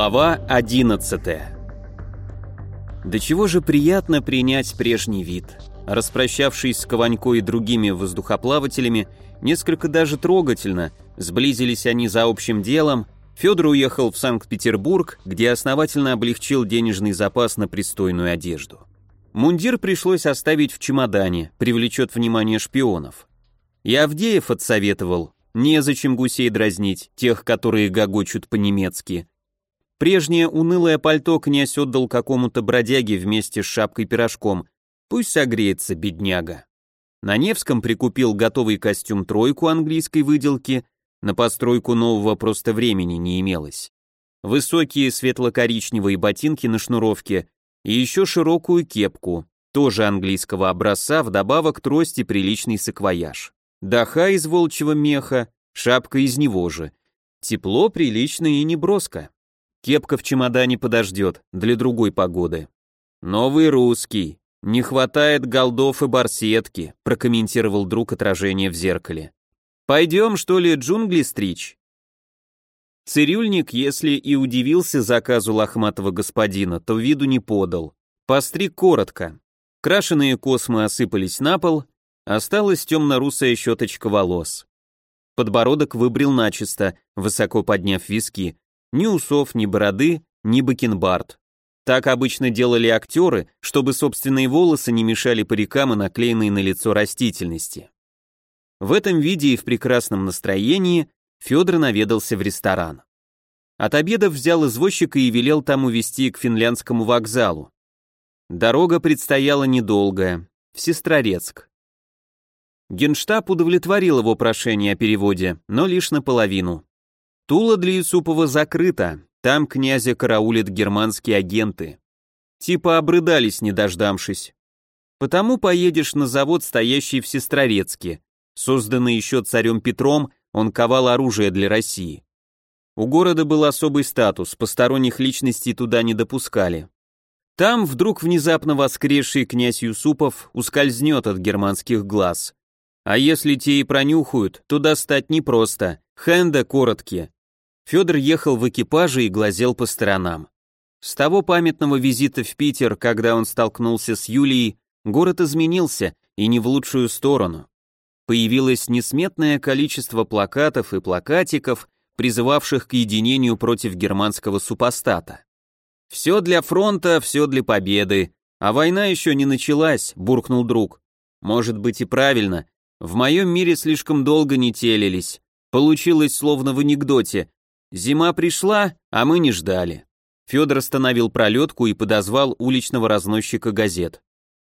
Глава 11 До чего же приятно принять прежний вид. Распрощавшись с Кованько и другими воздухоплавателями, несколько даже трогательно, сблизились они за общим делом, Федор уехал в Санкт-Петербург, где основательно облегчил денежный запас на пристойную одежду. Мундир пришлось оставить в чемодане, привлечет внимание шпионов. И Авдеев отсоветовал, незачем гусей дразнить, тех, которые гогочут по-немецки. Прежнее унылое пальто князь отдал какому-то бродяге вместе с шапкой-пирожком, пусть согреется, бедняга. На Невском прикупил готовый костюм-тройку английской выделки, на постройку нового просто времени не имелось. Высокие светло-коричневые ботинки на шнуровке и еще широкую кепку, тоже английского образца, вдобавок трости приличный саквояж. Даха из волчьего меха, шапка из него же. Тепло, прилично и неброско. Кепка в чемодане подождет, для другой погоды. Новый русский. Не хватает голдов и барсетки, прокомментировал друг отражение в зеркале. Пойдем, что ли, джунгли стричь? Цирюльник, если и удивился заказу лохматого господина, то виду не подал. Постриг коротко. Крашеные космы осыпались на пол, Осталась темно-русая щеточка волос. Подбородок выбрил начисто, высоко подняв виски. Ни усов, ни бороды, ни бакенбард. Так обычно делали актеры, чтобы собственные волосы не мешали парикам и наклеенной на лицо растительности. В этом виде и в прекрасном настроении Федор наведался в ресторан. От обеда взял извозчика и велел там увезти к финляндскому вокзалу. Дорога предстояла недолгая, в Сестрорецк. Генштаб удовлетворил его прошение о переводе, но лишь наполовину. Тула для Юсупова закрыта, там князя караулят германские агенты. Типа обрыдались, не дождавшись. Потому поедешь на завод, стоящий в Сестрорецке. Созданный еще царем Петром, он ковал оружие для России. У города был особый статус, посторонних личностей туда не допускали. Там вдруг внезапно воскресший князь Юсупов ускользнет от германских глаз. А если те и пронюхают, то достать непросто. Хенда короткие. Федор ехал в экипаже и глазел по сторонам. С того памятного визита в Питер, когда он столкнулся с Юлией, город изменился, и не в лучшую сторону. Появилось несметное количество плакатов и плакатиков, призывавших к единению против германского супостата. «Все для фронта, все для победы, а война еще не началась», — буркнул друг. «Может быть и правильно, в моем мире слишком долго не телились. Получилось словно в анекдоте. Зима пришла, а мы не ждали. Федор остановил пролетку и подозвал уличного разносчика газет.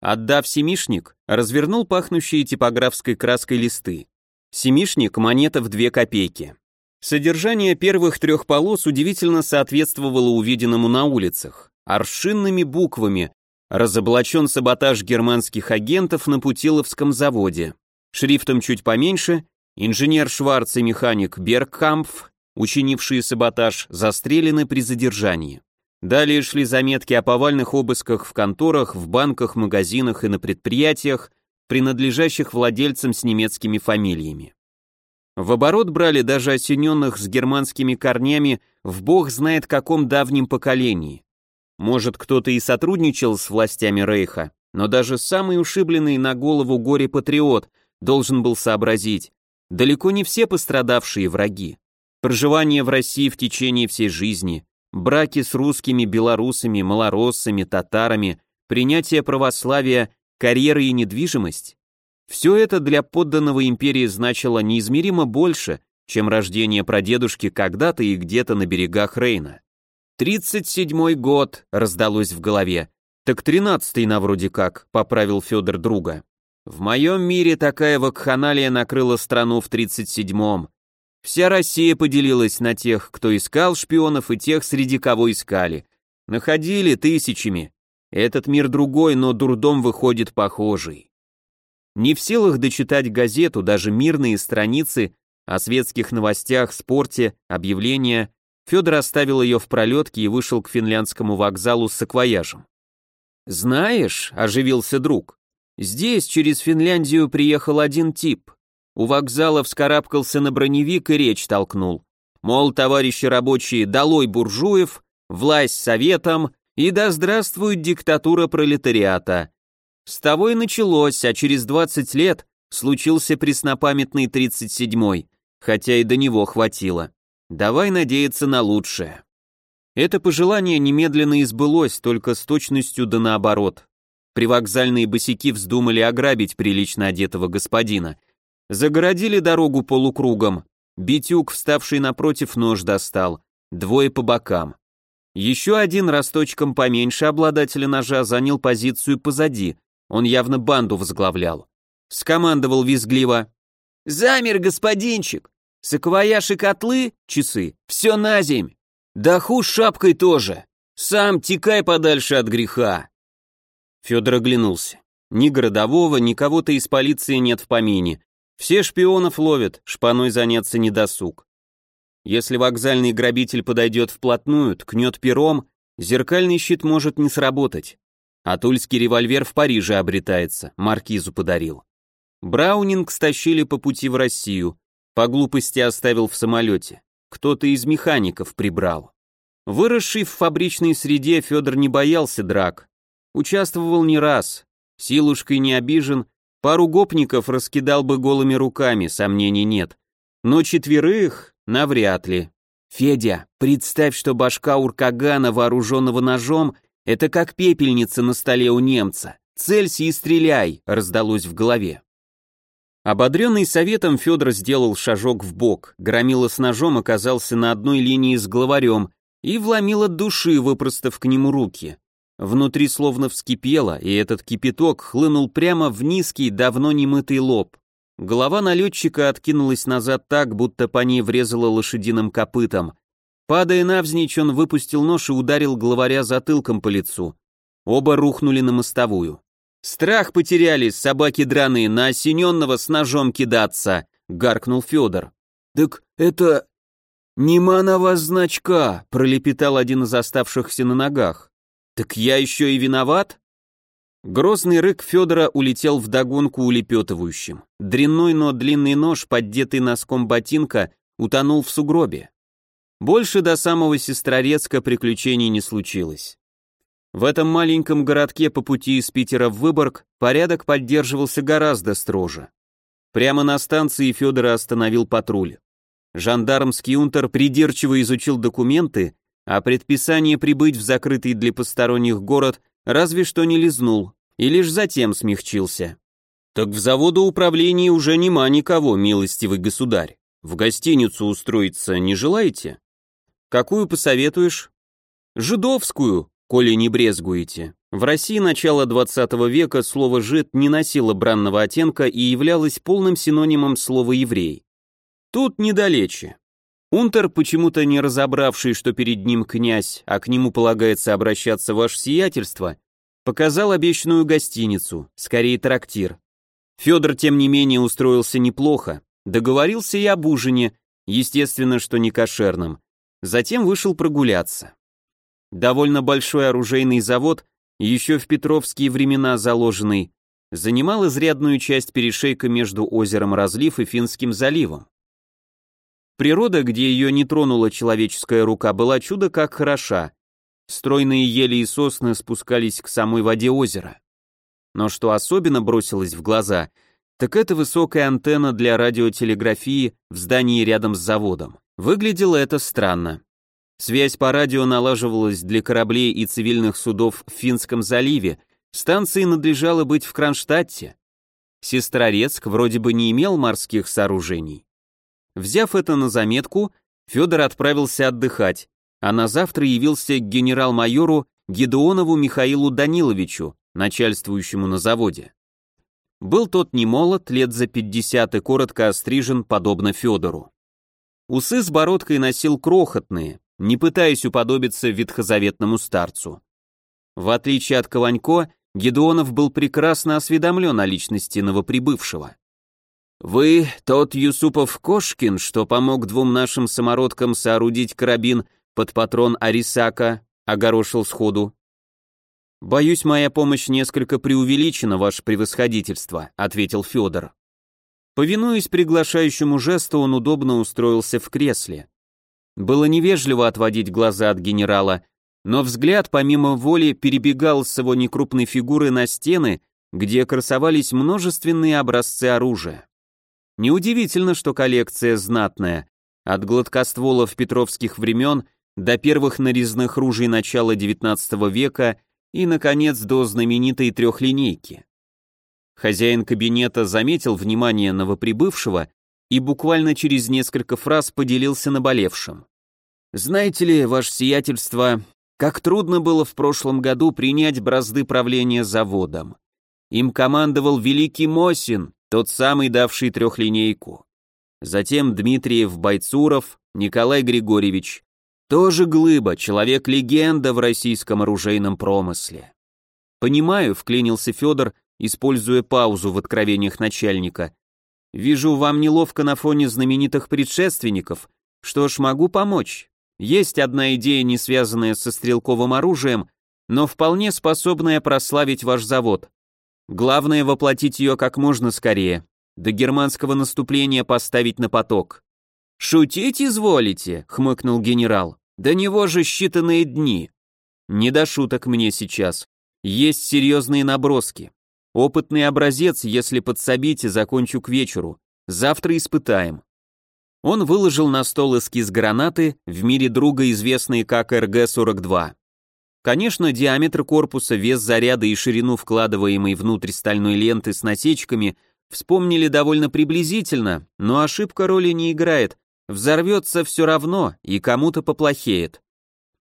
Отдав семишник, развернул пахнущие типографской краской листы. Семишник – монета в две копейки. Содержание первых трех полос удивительно соответствовало увиденному на улицах. Аршинными буквами разоблачен саботаж германских агентов на Путиловском заводе. Шрифтом чуть поменьше, инженер Шварц и механик Бергкампф, учинившие саботаж, застрелены при задержании. Далее шли заметки о повальных обысках в конторах, в банках, магазинах и на предприятиях, принадлежащих владельцам с немецкими фамилиями. В оборот брали даже осененных с германскими корнями в бог знает каком давнем поколении. Может, кто-то и сотрудничал с властями Рейха, но даже самый ушибленный на голову горе-патриот – должен был сообразить, далеко не все пострадавшие враги. Проживание в России в течение всей жизни, браки с русскими, белорусами, малороссами, татарами, принятие православия, карьера и недвижимость – все это для подданного империи значило неизмеримо больше, чем рождение прадедушки когда-то и где-то на берегах Рейна. «Тридцать седьмой год», — раздалось в голове. «Так тринадцатый на вроде как», — поправил Федор друга. В моем мире такая вакханалия накрыла страну в 37-м. Вся Россия поделилась на тех, кто искал шпионов, и тех, среди кого искали. Находили тысячами. Этот мир другой, но дурдом выходит похожий. Не в силах дочитать газету, даже мирные страницы о светских новостях, спорте, объявления, Федор оставил ее в пролетке и вышел к финляндскому вокзалу с саквояжем. «Знаешь», — оживился друг, Здесь через Финляндию приехал один тип. У вокзала вскарабкался на броневик и речь толкнул. мол, товарищи рабочие, долой буржуев, власть советам и да здравствует диктатура пролетариата. С того и началось, а через 20 лет случился преснопамятный 37-й, хотя и до него хватило. Давай надеяться на лучшее. Это пожелание немедленно избылось, только с точностью да наоборот. Привокзальные босики вздумали ограбить прилично одетого господина. Загородили дорогу полукругом. Битюк, вставший напротив, нож достал. Двое по бокам. Еще один росточком поменьше обладателя ножа занял позицию позади. Он явно банду возглавлял. Скомандовал визгливо. «Замер, господинчик! Саквояж и котлы, часы, все на земь! Да ху шапкой тоже! Сам текай подальше от греха!» Федор оглянулся. Ни городового, ни кого-то из полиции нет в помине. Все шпионов ловят, шпаной заняться не досуг. Если вокзальный грабитель подойдет вплотную, ткнет пером, зеркальный щит может не сработать. А тульский револьвер в Париже обретается, маркизу подарил. Браунинг стащили по пути в Россию, по глупости оставил в самолете. Кто-то из механиков прибрал. Выросший в фабричной среде, Федор не боялся драк, Участвовал не раз. Силушкой не обижен, пару гопников раскидал бы голыми руками, сомнений нет. Но четверых навряд ли. Федя, представь, что башка Уркагана, вооруженного ножом, это как пепельница на столе у немца. Целься и стреляй, раздалось в голове. Ободренный советом Федор сделал шажок в бок, громила с ножом оказался на одной линии с главарем и вломил от души, выпростав к нему руки. Внутри словно вскипело, и этот кипяток хлынул прямо в низкий, давно немытый лоб. Голова налетчика откинулась назад так, будто по ней врезала лошадиным копытом. Падая навзничь, он выпустил нож и ударил главаря затылком по лицу. Оба рухнули на мостовую. «Страх потеряли, собаки драные, на осененного с ножом кидаться!» — гаркнул Федор. «Так это... нема на вас значка!» — пролепетал один из оставшихся на ногах. «Так я еще и виноват?» Грозный рык Федора улетел в догонку улепетывающим. Дрянной, но длинный нож, поддетый носком ботинка, утонул в сугробе. Больше до самого Сестрорецка приключений не случилось. В этом маленьком городке по пути из Питера в Выборг порядок поддерживался гораздо строже. Прямо на станции Федора остановил патруль. Жандармский унтер придирчиво изучил документы а предписание прибыть в закрытый для посторонних город разве что не лизнул, и лишь затем смягчился. Так в заводу управления уже нема никого, милостивый государь. В гостиницу устроиться не желаете? Какую посоветуешь? Жидовскую, коли не брезгуете. В России начала 20 века слово «жид» не носило бранного оттенка и являлось полным синонимом слова «еврей». Тут недалече. Унтер, почему-то не разобравший, что перед ним князь, а к нему полагается обращаться ваше сиятельство, показал обещанную гостиницу, скорее трактир. Федор, тем не менее, устроился неплохо, договорился и об ужине, естественно, что не кошерном. Затем вышел прогуляться. Довольно большой оружейный завод, еще в петровские времена заложенный, занимал изрядную часть перешейка между озером Разлив и Финским заливом. Природа, где ее не тронула человеческая рука, была чудо как хороша. Стройные ели и сосны спускались к самой воде озера. Но что особенно бросилось в глаза, так это высокая антенна для радиотелеграфии в здании рядом с заводом. Выглядело это странно. Связь по радио налаживалась для кораблей и цивильных судов в Финском заливе, станции надлежало быть в Кронштадте. Сестрорецк вроде бы не имел морских сооружений. Взяв это на заметку, Федор отправился отдыхать, а на завтра явился к генерал-майору Гедеонову Михаилу Даниловичу, начальствующему на заводе. Был тот не молод, лет за 50 и коротко острижен, подобно Федору. Усы с бородкой носил крохотные, не пытаясь уподобиться ветхозаветному старцу. В отличие от Кованько, Гедеонов был прекрасно осведомлен о личности новоприбывшего. «Вы тот Юсупов-Кошкин, что помог двум нашим самородкам соорудить карабин под патрон Арисака?» — огорошил сходу. «Боюсь, моя помощь несколько преувеличена, ваше превосходительство», — ответил Федор. Повинуясь приглашающему жесту, он удобно устроился в кресле. Было невежливо отводить глаза от генерала, но взгляд помимо воли перебегал с его некрупной фигуры на стены, где красовались множественные образцы оружия. Неудивительно, что коллекция знатная, от гладкостволов петровских времен до первых нарезных ружей начала XIX века и, наконец, до знаменитой трехлинейки. Хозяин кабинета заметил внимание новоприбывшего и буквально через несколько фраз поделился наболевшим. «Знаете ли, ваше сиятельство, как трудно было в прошлом году принять бразды правления заводом. Им командовал великий Мосин, тот самый давший трехлинейку. Затем Дмитриев Бойцуров, Николай Григорьевич. Тоже глыба, человек-легенда в российском оружейном промысле. Понимаю, вклинился Федор, используя паузу в откровениях начальника. Вижу, вам неловко на фоне знаменитых предшественников. Что ж, могу помочь. Есть одна идея, не связанная со стрелковым оружием, но вполне способная прославить ваш завод. Главное воплотить ее как можно скорее. До германского наступления поставить на поток. «Шутить изволите?» — хмыкнул генерал. «До него же считанные дни». «Не до шуток мне сейчас. Есть серьезные наброски. Опытный образец, если подсобите, закончу к вечеру. Завтра испытаем». Он выложил на стол эскиз гранаты, в мире друга известный как РГ-42. Конечно, диаметр корпуса, вес заряда и ширину вкладываемой внутрь стальной ленты с насечками вспомнили довольно приблизительно, но ошибка роли не играет, взорвется все равно и кому-то поплохеет.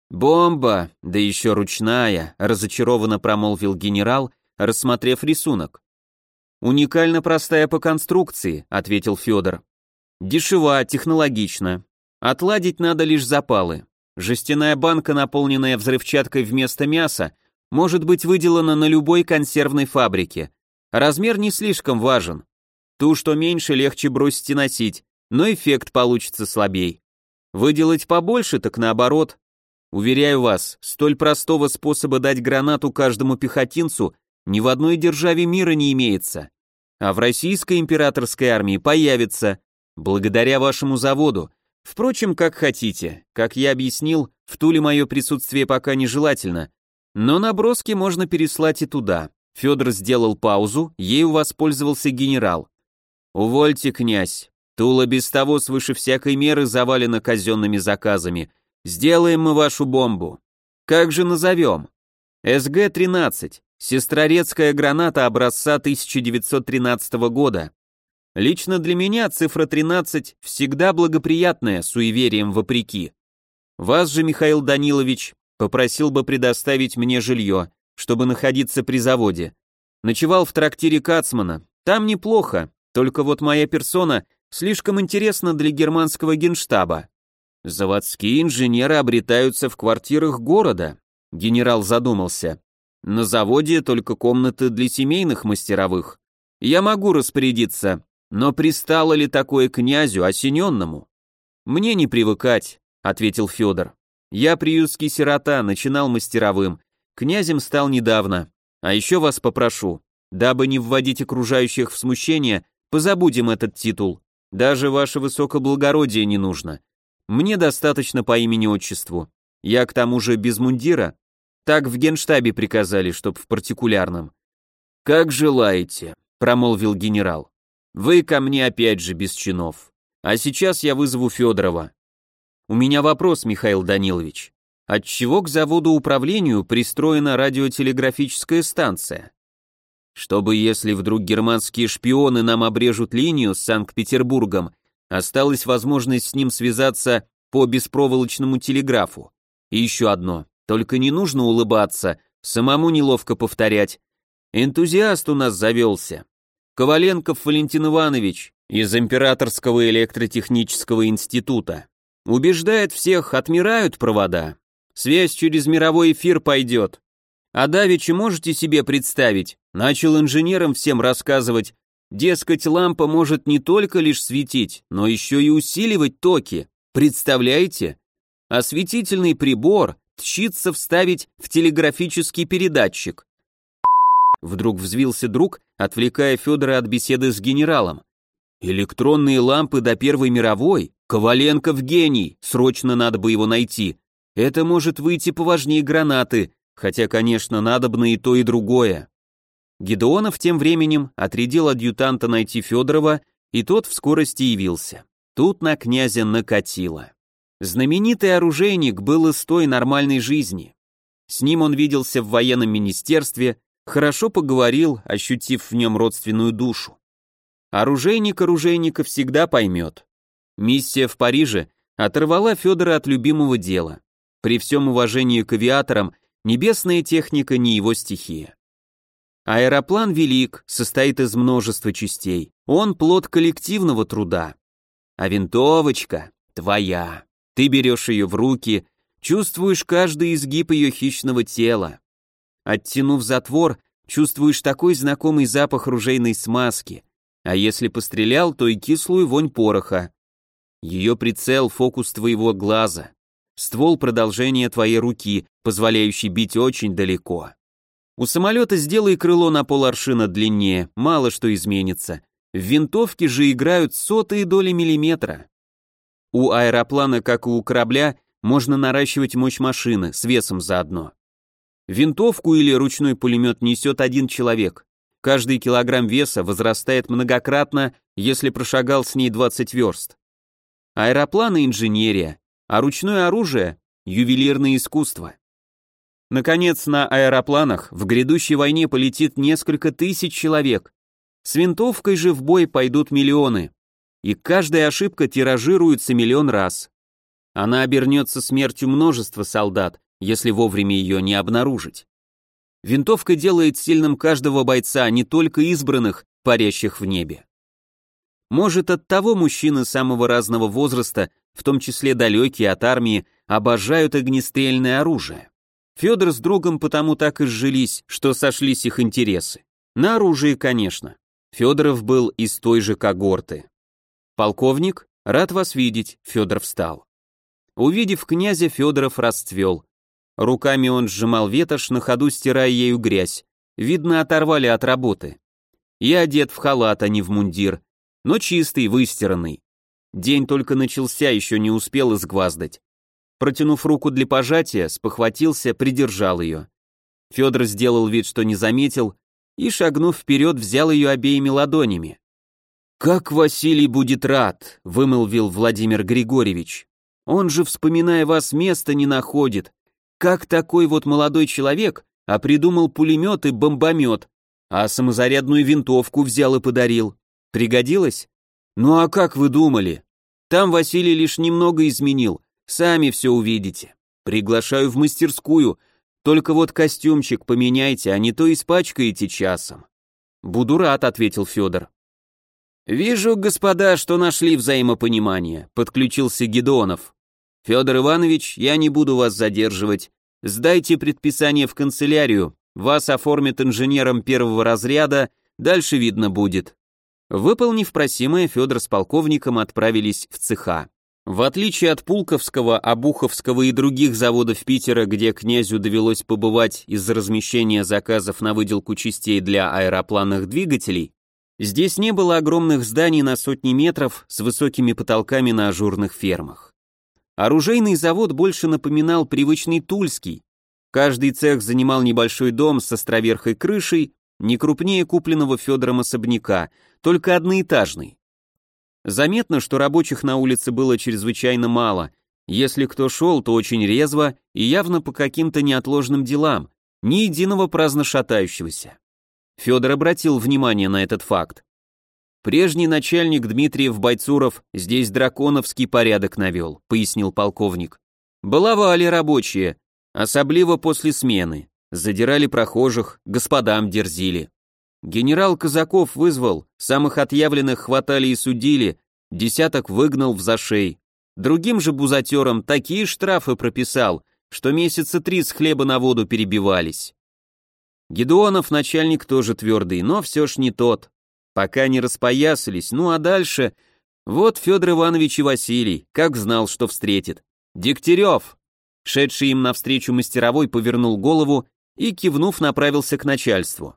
«Бомба, да еще ручная», — разочарованно промолвил генерал, рассмотрев рисунок. «Уникально простая по конструкции», — ответил Федор. «Дешева, технологично. Отладить надо лишь запалы. Жестяная банка, наполненная взрывчаткой вместо мяса, может быть выделана на любой консервной фабрике. Размер не слишком важен. Ту, что меньше, легче бросить и носить, но эффект получится слабей. Выделать побольше, так наоборот. Уверяю вас, столь простого способа дать гранату каждому пехотинцу ни в одной державе мира не имеется. А в российской императорской армии появится, благодаря вашему заводу, Впрочем, как хотите. Как я объяснил, в Туле мое присутствие пока нежелательно. Но наброски можно переслать и туда. Федор сделал паузу, ею воспользовался генерал. «Увольте, князь. Тула без того свыше всякой меры завалена казенными заказами. Сделаем мы вашу бомбу. Как же назовем? СГ-13. Сестрорецкая граната образца 1913 года. Лично для меня цифра 13 всегда благоприятная, суеверием вопреки. Вас же, Михаил Данилович, попросил бы предоставить мне жилье, чтобы находиться при заводе. Ночевал в трактире Кацмана, там неплохо, только вот моя персона слишком интересна для германского генштаба. Заводские инженеры обретаются в квартирах города, генерал задумался. На заводе только комнаты для семейных мастеровых. Я могу распорядиться, но пристало ли такое князю осененному? Мне не привыкать, ответил Федор. Я приютский сирота, начинал мастеровым. Князем стал недавно. А еще вас попрошу, дабы не вводить окружающих в смущение, позабудем этот титул. Даже ваше высокоблагородие не нужно. Мне достаточно по имени-отчеству. Я к тому же без мундира. Так в генштабе приказали, чтоб в партикулярном. Как желаете, промолвил генерал. Вы ко мне опять же без чинов. А сейчас я вызову Федорова. У меня вопрос, Михаил Данилович. Отчего к заводу управлению пристроена радиотелеграфическая станция? Чтобы, если вдруг германские шпионы нам обрежут линию с Санкт-Петербургом, осталась возможность с ним связаться по беспроволочному телеграфу. И еще одно, только не нужно улыбаться, самому неловко повторять. Энтузиаст у нас завелся, Коваленков Валентин Иванович из Императорского электротехнического института. Убеждает всех, отмирают провода. Связь через мировой эфир пойдет. А давеча можете себе представить, начал инженерам всем рассказывать, дескать, лампа может не только лишь светить, но еще и усиливать токи. Представляете? Осветительный прибор тщится вставить в телеграфический передатчик. Вдруг взвился друг, отвлекая Федора от беседы с генералом. Электронные лампы до Первой мировой? Коваленко в гений, срочно надо бы его найти. Это может выйти поважнее гранаты, хотя, конечно, надобно и то, и другое. Гедеонов тем временем отрядил адъютанта найти Федорова, и тот в скорости явился. Тут на князя накатило. Знаменитый оружейник был из той нормальной жизни. С ним он виделся в военном министерстве, хорошо поговорил, ощутив в нем родственную душу. Оружейник оружейника всегда поймет. Миссия в Париже оторвала Федора от любимого дела. При всем уважении к авиаторам, небесная техника не его стихия. Аэроплан велик, состоит из множества частей. Он плод коллективного труда. А винтовочка твоя. Ты берешь ее в руки, чувствуешь каждый изгиб ее хищного тела. Оттянув затвор, чувствуешь такой знакомый запах ружейной смазки, а если пострелял, то и кислую вонь пороха. Ее прицел — фокус твоего глаза, ствол — продолжение твоей руки, позволяющий бить очень далеко. У самолета сделай крыло на поларшина длиннее, мало что изменится. В винтовке же играют сотые доли миллиметра. У аэроплана, как и у корабля, можно наращивать мощь машины с весом заодно. Винтовку или ручной пулемет несет один человек. Каждый килограмм веса возрастает многократно, если прошагал с ней 20 верст. Аэропланы — инженерия, а ручное оружие — ювелирное искусство. Наконец, на аэропланах в грядущей войне полетит несколько тысяч человек. С винтовкой же в бой пойдут миллионы. И каждая ошибка тиражируется миллион раз. Она обернется смертью множества солдат, если вовремя ее не обнаружить. Винтовка делает сильным каждого бойца, не только избранных, парящих в небе. Может, от того мужчины самого разного возраста, в том числе далекие от армии, обожают огнестрельное оружие. Федор с другом потому так и сжились, что сошлись их интересы. На оружие, конечно. Федоров был из той же когорты. Полковник, рад вас видеть, Федор встал. Увидев князя, Федоров расцвел. Руками он сжимал ветошь, на ходу стирая ею грязь. Видно, оторвали от работы. И одет в халат, а не в мундир, но чистый, выстиранный. День только начался, еще не успел изгваздать. Протянув руку для пожатия, спохватился, придержал ее. Федор сделал вид, что не заметил, и, шагнув вперед, взял ее обеими ладонями. «Как Василий будет рад», — вымолвил Владимир Григорьевич. «Он же, вспоминая вас, места не находит. Как такой вот молодой человек, а придумал пулемет и бомбомет, а самозарядную винтовку взял и подарил. Пригодилось? Ну а как вы думали? Там Василий лишь немного изменил, Сами все увидите. Приглашаю в мастерскую. Только вот костюмчик поменяйте, а не то испачкаете часом. Буду рад, ответил Федор. Вижу, господа, что нашли взаимопонимание, подключился Гедонов. Федор Иванович, я не буду вас задерживать. Сдайте предписание в канцелярию. Вас оформят инженером первого разряда, дальше видно будет. Выполнив просимое, Федор с полковником отправились в цеха. В отличие от Пулковского, Обуховского и других заводов Питера, где князю довелось побывать из-за размещения заказов на выделку частей для аэропланных двигателей, здесь не было огромных зданий на сотни метров с высокими потолками на ажурных фермах. Оружейный завод больше напоминал привычный тульский. Каждый цех занимал небольшой дом с островерхой крышей, не крупнее купленного Федором особняка, только одноэтажный. Заметно, что рабочих на улице было чрезвычайно мало. Если кто шел, то очень резво и явно по каким-то неотложным делам, ни единого праздно шатающегося. Федор обратил внимание на этот факт. Прежний начальник Дмитриев Бойцуров здесь драконовский порядок навел, пояснил полковник. Баловали рабочие, особливо после смены. Задирали прохожих, господам дерзили. Генерал Казаков вызвал, самых отъявленных хватали и судили, десяток выгнал в зашей. Другим же бузатерам такие штрафы прописал, что месяца три с хлеба на воду перебивались. Гедеонов начальник тоже твердый, но все ж не тот. Пока не распоясались, ну а дальше... Вот Федор Иванович и Василий, как знал, что встретит. Дегтярев! Шедший им навстречу мастеровой повернул голову и, кивнув, направился к начальству.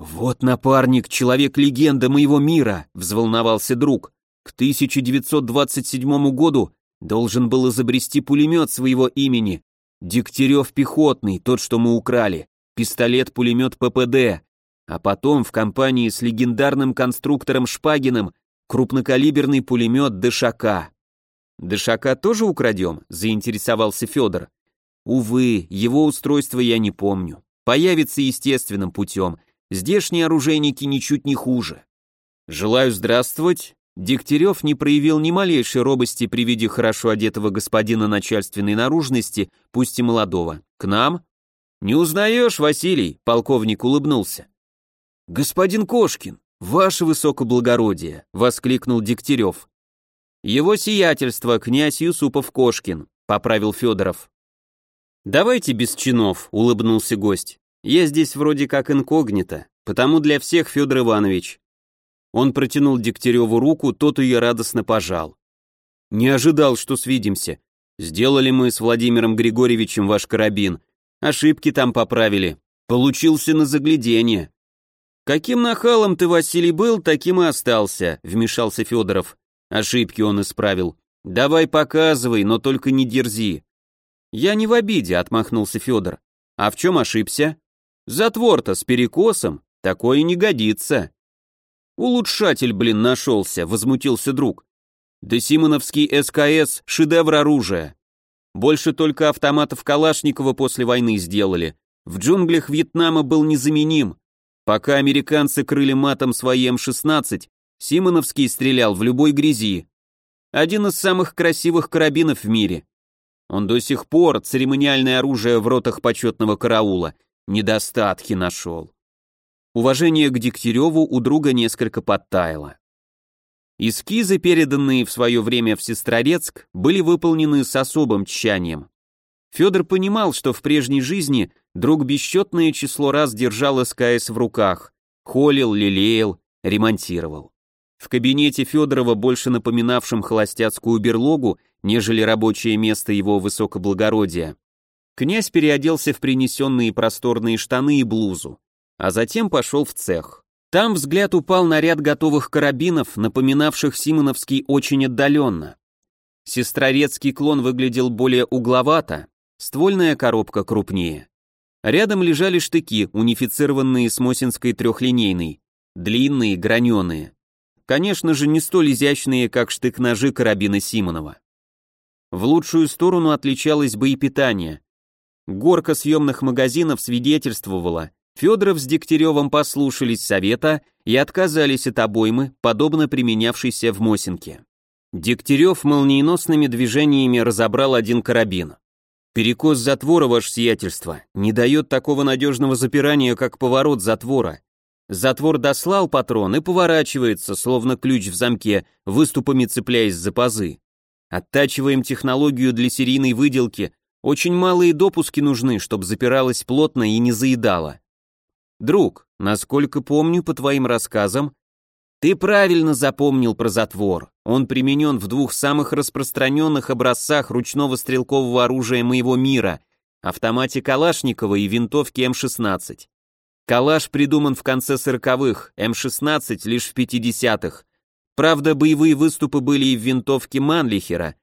«Вот напарник, человек-легенда моего мира», — взволновался друг. К 1927 году должен был изобрести пулемет своего имени. Дегтярев пехотный, тот, что мы украли. Пистолет-пулемет ППД. А потом в компании с легендарным конструктором Шпагиным крупнокалиберный пулемет ДШК. ДШК тоже украдем? Заинтересовался Федор. Увы, его устройство я не помню. Появится естественным путем. Здешние оружейники ничуть не хуже. Желаю здравствовать. Дегтярев не проявил ни малейшей робости при виде хорошо одетого господина начальственной наружности, пусть и молодого. К нам? Не узнаешь, Василий? Полковник улыбнулся. Господин Кошкин, ваше высокоблагородие, воскликнул Дегтярев. Его сиятельство, князь Юсупов Кошкин, поправил Федоров. Давайте без чинов, улыбнулся гость. Я здесь вроде как инкогнито, потому для всех Федор Иванович. Он протянул Дегтяреву руку, тот ее радостно пожал. «Не ожидал, что свидимся. Сделали мы с Владимиром Григорьевичем ваш карабин. Ошибки там поправили. Получился на заглядение». «Каким нахалом ты, Василий, был, таким и остался», — вмешался Федоров. Ошибки он исправил. «Давай показывай, но только не дерзи». «Я не в обиде», — отмахнулся Федор. «А в чем ошибся?» «Затвор-то с перекосом. Такое не годится». «Улучшатель, блин, нашелся», — возмутился друг. «Да Симоновский СКС — шедевр оружия. Больше только автоматов Калашникова после войны сделали. В джунглях Вьетнама был незаменим. Пока американцы крыли матом свои М-16, Симоновский стрелял в любой грязи. Один из самых красивых карабинов в мире. Он до сих пор церемониальное оружие в ротах почетного караула. Недостатки нашел. Уважение к Дегтяреву у друга несколько подтаяло. Эскизы, переданные в свое время в Сестрорецк, были выполнены с особым тщанием. Федор понимал, что в прежней жизни друг бесчетное число раз держал СКС в руках, холил, лелеял, ремонтировал. В кабинете Федорова, больше напоминавшем холостяцкую берлогу, нежели рабочее место его высокоблагородия, князь переоделся в принесенные просторные штаны и блузу а затем пошел в цех. Там взгляд упал на ряд готовых карабинов, напоминавших Симоновский очень отдаленно. Сестрорецкий клон выглядел более угловато, ствольная коробка крупнее. Рядом лежали штыки, унифицированные с Мосинской трехлинейной, длинные, граненые. Конечно же, не столь изящные, как штык-ножи карабина Симонова. В лучшую сторону отличалось боепитание. Горка съемных магазинов свидетельствовала, Федоров с Дегтяревым послушались совета и отказались от обоймы, подобно применявшейся в Мосинке. Дегтярев молниеносными движениями разобрал один карабин. Перекос затвора, ваше сиятельство, не дает такого надежного запирания, как поворот затвора. Затвор дослал патрон и поворачивается, словно ключ в замке, выступами цепляясь за пазы. Оттачиваем технологию для серийной выделки. Очень малые допуски нужны, чтобы запиралось плотно и не заедало. Друг, насколько помню по твоим рассказам, ты правильно запомнил про затвор. Он применен в двух самых распространенных образцах ручного стрелкового оружия моего мира – автомате Калашникова и винтовке М-16. Калаш придуман в конце 40-х, М-16 лишь в 50-х. Правда, боевые выступы были и в винтовке Манлихера.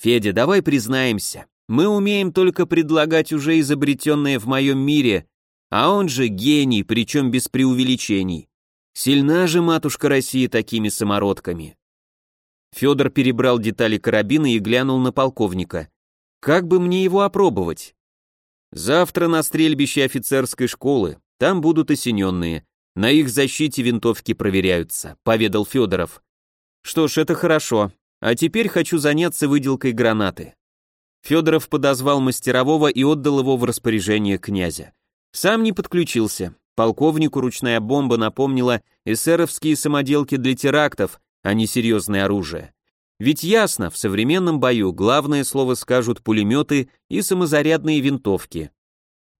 Федя, давай признаемся, мы умеем только предлагать уже изобретенное в моем мире а он же гений, причем без преувеличений. Сильна же матушка России такими самородками. Федор перебрал детали карабина и глянул на полковника. Как бы мне его опробовать? Завтра на стрельбище офицерской школы, там будут осененные. На их защите винтовки проверяются, поведал Федоров. Что ж, это хорошо. А теперь хочу заняться выделкой гранаты. Федоров подозвал мастерового и отдал его в распоряжение князя. Сам не подключился. Полковнику ручная бомба напомнила эсеровские самоделки для терактов, а не серьезное оружие. Ведь ясно, в современном бою главное слово скажут пулеметы и самозарядные винтовки.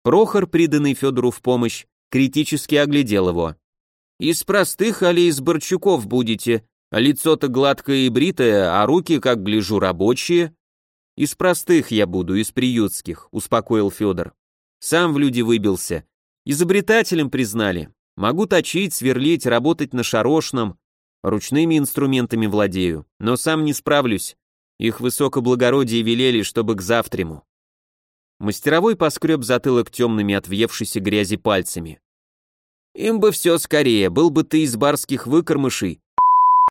Прохор, приданный Федору в помощь, критически оглядел его. «Из простых, али из Борчуков будете? Лицо-то гладкое и бритое, а руки, как гляжу, рабочие?» «Из простых я буду, из приютских», — успокоил Федор. Сам в люди выбился. Изобретателем признали. Могу точить, сверлить, работать на шарошном. ручными инструментами владею, но сам не справлюсь. Их высокоблагородие велели, чтобы к завтраму. Мастеровой поскреб затылок темными от въевшейся грязи пальцами. Им бы все скорее, был бы ты из барских выкормышей,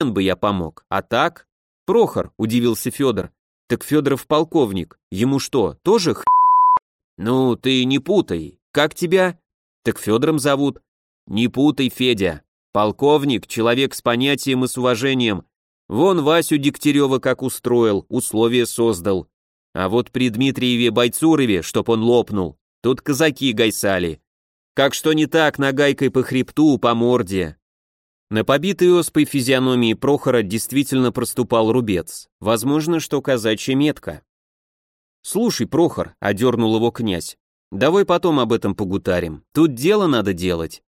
бы я помог. А так? Прохор, удивился Федор. Так Федоров полковник, ему что, тоже х... Ну, ты не путай. Как тебя? Так Федором зовут. Не путай, Федя. Полковник, человек с понятием и с уважением. Вон Васю Дегтярева как устроил, условия создал. А вот при Дмитриеве Бойцурове, чтоб он лопнул, тут казаки гайсали. Как что не так, нагайкой по хребту, по морде. На побитой оспой физиономии Прохора действительно проступал рубец. Возможно, что казачья метка. «Слушай, Прохор», — одернул его князь, — «давай потом об этом погутарим. Тут дело надо делать».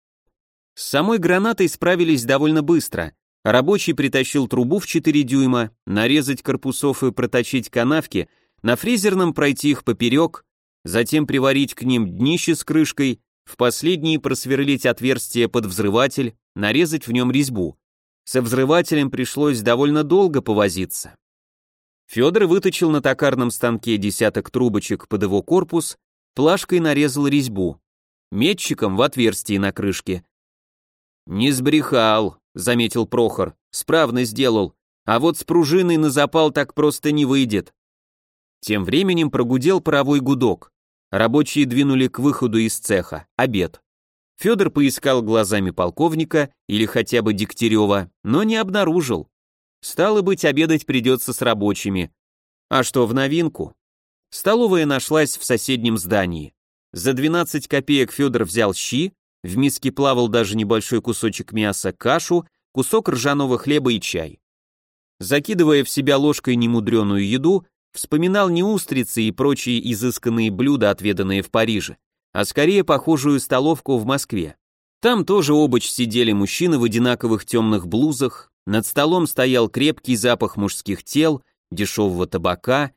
С самой гранатой справились довольно быстро. Рабочий притащил трубу в 4 дюйма, нарезать корпусов и проточить канавки — на фрезерном пройти их поперек, затем приварить к ним днище с крышкой, в последние просверлить отверстие под взрыватель, нарезать в нем резьбу. Со взрывателем пришлось довольно долго повозиться. Федор выточил на токарном станке десяток трубочек под его корпус, плашкой нарезал резьбу, метчиком в отверстие на крышке. «Не сбрехал», — заметил Прохор, — «справно сделал, а вот с пружиной на запал так просто не выйдет. Тем временем прогудел паровой гудок. Рабочие двинули к выходу из цеха. Обед. Федор поискал глазами полковника или хотя бы Дегтярева, но не обнаружил. Стало быть, обедать придется с рабочими. А что в новинку? Столовая нашлась в соседнем здании. За 12 копеек Федор взял щи, в миске плавал даже небольшой кусочек мяса, кашу, кусок ржаного хлеба и чай. Закидывая в себя ложкой немудреную еду, Вспоминал не устрицы и прочие изысканные блюда, отведанные в Париже, а скорее похожую столовку в Москве. Там тоже обыч сидели мужчины в одинаковых темных блузах, над столом стоял крепкий запах мужских тел, дешевого табака,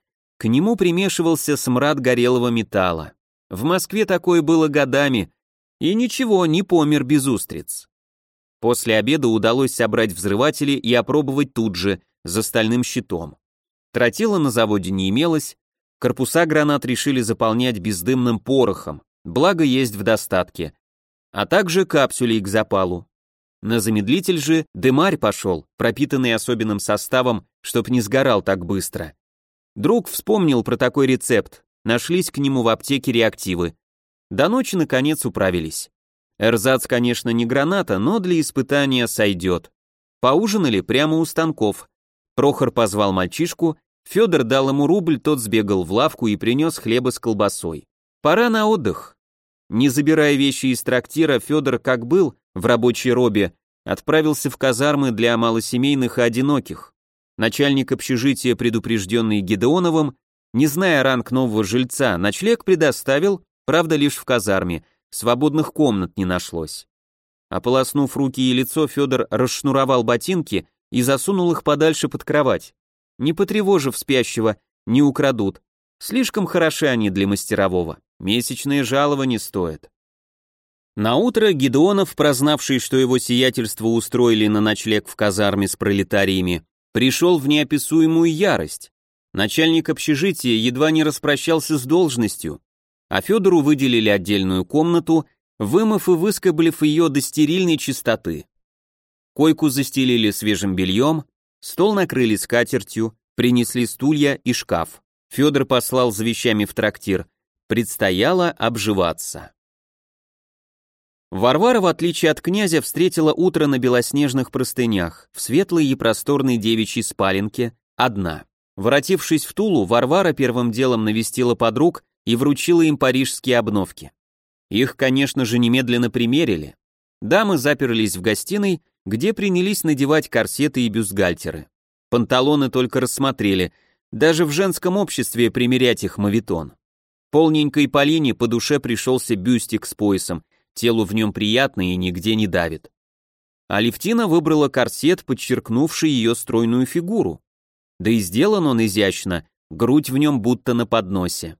к нему примешивался смрад горелого металла. В Москве такое было годами, и ничего, не помер без устриц. После обеда удалось собрать взрыватели и опробовать тут же, за стальным щитом. Тротила на заводе не имелось, корпуса гранат решили заполнять бездымным порохом, благо есть в достатке, а также капсулей к запалу. На замедлитель же дымарь пошел, пропитанный особенным составом, чтоб не сгорал так быстро. Друг вспомнил про такой рецепт, нашлись к нему в аптеке реактивы. До ночи, наконец, управились. Эрзац, конечно, не граната, но для испытания сойдет. Поужинали прямо у станков. Прохор позвал мальчишку, Федор дал ему рубль, тот сбегал в лавку и принес хлеба с колбасой. Пора на отдых. Не забирая вещи из трактира, Федор, как был, в рабочей робе, отправился в казармы для малосемейных и одиноких. Начальник общежития, предупрежденный Гедеоновым, не зная ранг нового жильца, ночлег предоставил, правда лишь в казарме, свободных комнат не нашлось. Ополоснув руки и лицо, Федор расшнуровал ботинки и засунул их подальше под кровать не потревожив спящего, не украдут. Слишком хороши они для мастерового, месячное жалование стоят. На утро Гедеонов, прознавший, что его сиятельство устроили на ночлег в казарме с пролетариями, пришел в неописуемую ярость. Начальник общежития едва не распрощался с должностью, а Федору выделили отдельную комнату, вымыв и выскоблив ее до стерильной чистоты. Койку застелили свежим бельем, Стол накрыли скатертью, принесли стулья и шкаф. Федор послал за вещами в трактир. Предстояло обживаться. Варвара, в отличие от князя, встретила утро на белоснежных простынях, в светлой и просторной девичьей спаленке, одна. Воротившись в Тулу, Варвара первым делом навестила подруг и вручила им парижские обновки. Их, конечно же, немедленно примерили. Дамы заперлись в гостиной где принялись надевать корсеты и бюстгальтеры. Панталоны только рассмотрели, даже в женском обществе примерять их мавитон. Полненькой Полине по душе пришелся бюстик с поясом, телу в нем приятно и нигде не давит. А Левтина выбрала корсет, подчеркнувший ее стройную фигуру. Да и сделан он изящно, грудь в нем будто на подносе.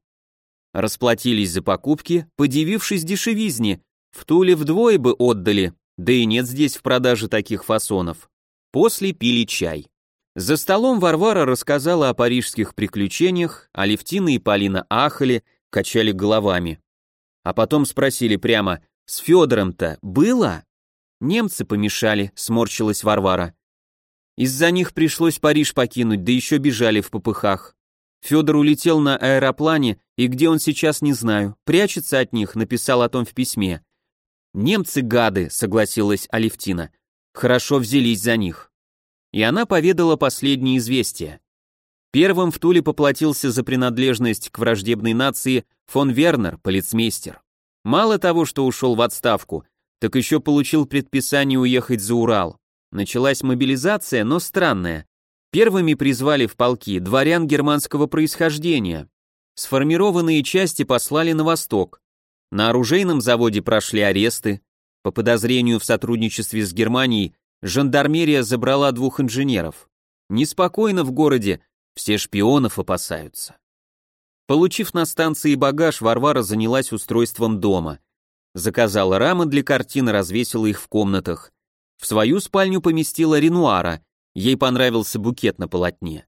Расплатились за покупки, подивившись дешевизне, в Туле вдвое бы отдали, да и нет здесь в продаже таких фасонов. После пили чай. За столом Варвара рассказала о парижских приключениях, а Левтина и Полина ахали, качали головами. А потом спросили прямо, с Федором-то было? Немцы помешали, сморщилась Варвара. Из-за них пришлось Париж покинуть, да еще бежали в попыхах. Федор улетел на аэроплане, и где он сейчас, не знаю. Прячется от них, написал о том в письме. «Немцы гады», — согласилась Алевтина. «Хорошо взялись за них». И она поведала последние известия. Первым в Туле поплатился за принадлежность к враждебной нации фон Вернер, полицмейстер. Мало того, что ушел в отставку, так еще получил предписание уехать за Урал. Началась мобилизация, но странная. Первыми призвали в полки дворян германского происхождения. Сформированные части послали на восток. На оружейном заводе прошли аресты. По подозрению в сотрудничестве с Германией, жандармерия забрала двух инженеров. Неспокойно в городе, все шпионов опасаются. Получив на станции багаж, Варвара занялась устройством дома. Заказала рамы для картин, развесила их в комнатах. В свою спальню поместила Ренуара, ей понравился букет на полотне.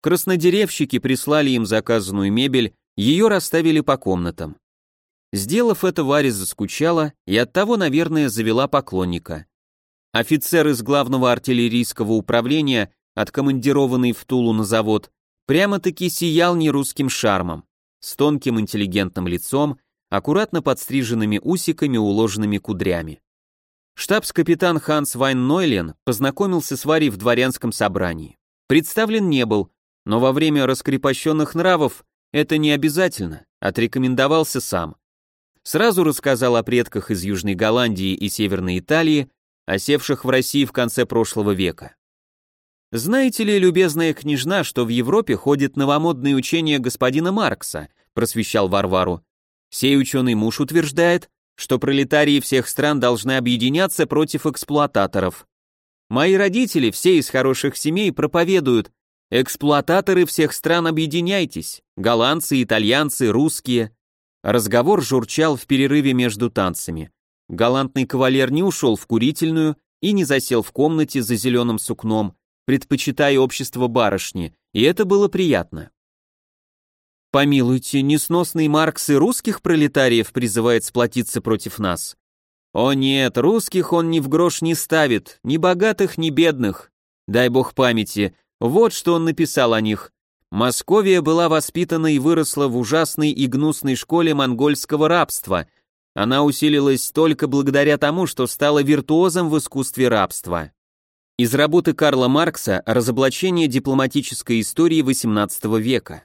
Краснодеревщики прислали им заказанную мебель, ее расставили по комнатам. Сделав это, Варя заскучала и оттого, наверное, завела поклонника. Офицер из главного артиллерийского управления, откомандированный в Тулу на завод, прямо-таки сиял нерусским шармом, с тонким интеллигентным лицом, аккуратно подстриженными усиками, уложенными кудрями. Штабс-капитан Ханс Вайн Нойлен познакомился с Варей в дворянском собрании. Представлен не был, но во время раскрепощенных нравов это не обязательно, отрекомендовался сам. Сразу рассказал о предках из Южной Голландии и Северной Италии, осевших в России в конце прошлого века. Знаете ли, любезная княжна, что в Европе ходит новомодное учение господина Маркса, просвещал Варвару. Сей ученый муж утверждает, что пролетарии всех стран должны объединяться против эксплуататоров. Мои родители, все из хороших семей, проповедуют, эксплуататоры всех стран объединяйтесь, голландцы, итальянцы, русские. Разговор журчал в перерыве между танцами. Галантный кавалер не ушел в курительную и не засел в комнате за зеленым сукном, предпочитая общество барышни, и это было приятно. Помилуйте, несносный Маркс и русских пролетариев призывает сплотиться против нас. О нет, русских он ни в грош не ставит, ни богатых, ни бедных. Дай бог памяти, вот что он написал о них. Московия была воспитана и выросла в ужасной и гнусной школе монгольского рабства – она усилилась только благодаря тому, что стала виртуозом в искусстве рабства. Из работы Карла Маркса «Разоблачение дипломатической истории XVIII века».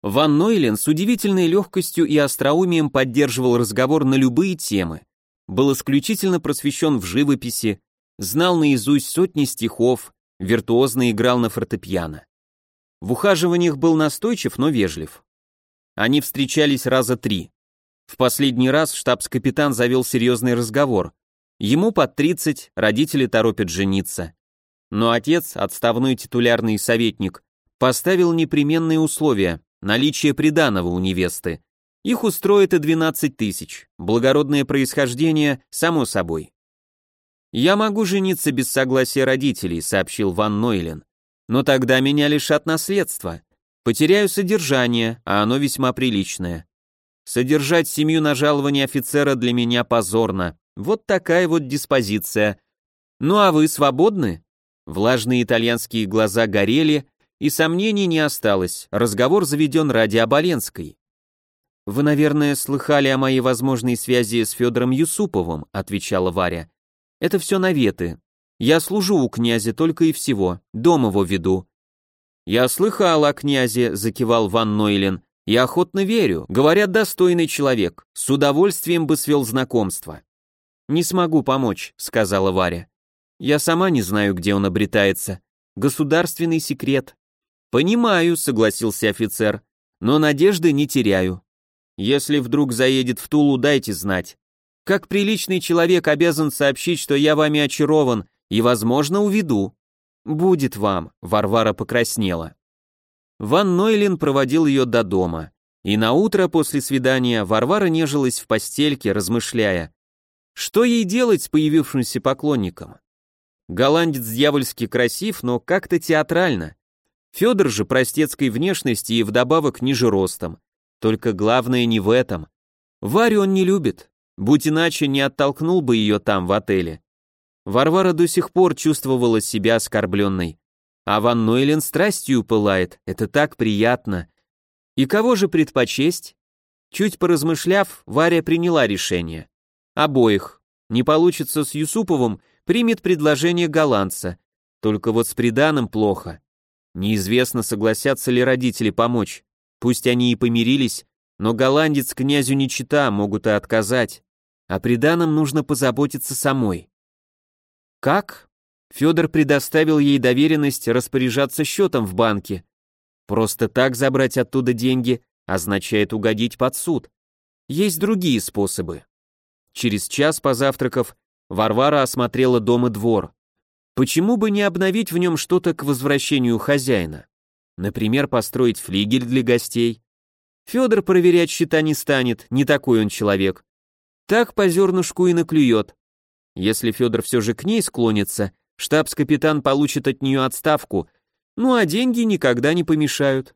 Ван Нойлен с удивительной легкостью и остроумием поддерживал разговор на любые темы, был исключительно просвещен в живописи, знал наизусть сотни стихов, виртуозно играл на фортепиано. В ухаживаниях был настойчив, но вежлив. Они встречались раза три. В последний раз штабс-капитан завел серьезный разговор. Ему под 30, родители торопят жениться. Но отец, отставной титулярный советник, поставил непременные условия – наличие приданого у невесты. Их устроит и 12 тысяч, благородное происхождение, само собой. «Я могу жениться без согласия родителей», — сообщил Ван Нойлен. «Но тогда меня лишат наследства. Потеряю содержание, а оно весьма приличное. Содержать семью на жалование офицера для меня позорно. Вот такая вот диспозиция. Ну а вы свободны? Влажные итальянские глаза горели, и сомнений не осталось. Разговор заведен ради Оболенской. «Вы, наверное, слыхали о моей возможной связи с Федором Юсуповым», отвечала Варя. «Это все наветы. Я служу у князя только и всего, дом его веду». «Я слыхал о князе», закивал Ван Нойлен. Я охотно верю. Говорят, достойный человек. С удовольствием бы свел знакомство. Не смогу помочь, сказала Варя. Я сама не знаю, где он обретается. Государственный секрет. Понимаю, согласился офицер. Но надежды не теряю. Если вдруг заедет в Тулу, дайте знать. Как приличный человек обязан сообщить, что я вами очарован и, возможно, уведу. Будет вам, Варвара покраснела. Ван Нойлин проводил ее до дома. И на утро после свидания Варвара нежилась в постельке, размышляя, что ей делать с появившимся поклонником. Голландец дьявольски красив, но как-то театрально. Федор же простецкой внешности и вдобавок ниже ростом. Только главное не в этом. Варю он не любит. Будь иначе, не оттолкнул бы ее там, в отеле. Варвара до сих пор чувствовала себя оскорбленной. А Ван Нойлен страстью пылает, это так приятно. И кого же предпочесть? Чуть поразмышляв, Варя приняла решение. Обоих. Не получится с Юсуповым, примет предложение голландца. Только вот с приданым плохо. Неизвестно, согласятся ли родители помочь. Пусть они и помирились, но голландец князю не чита, могут и отказать. А приданом нужно позаботиться самой. Как? Федор предоставил ей доверенность распоряжаться счетом в банке. Просто так забрать оттуда деньги означает угодить под суд. Есть другие способы. Через час позавтракав, Варвара осмотрела дом и двор. Почему бы не обновить в нем что-то к возвращению хозяина? Например, построить флигель для гостей. Федор проверять счета не станет, не такой он человек. Так по зернышку и наклюет. Если Федор все же к ней склонится, штабс-капитан получит от нее отставку, ну а деньги никогда не помешают.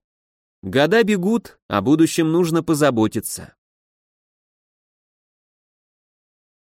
Года бегут, о будущем нужно позаботиться.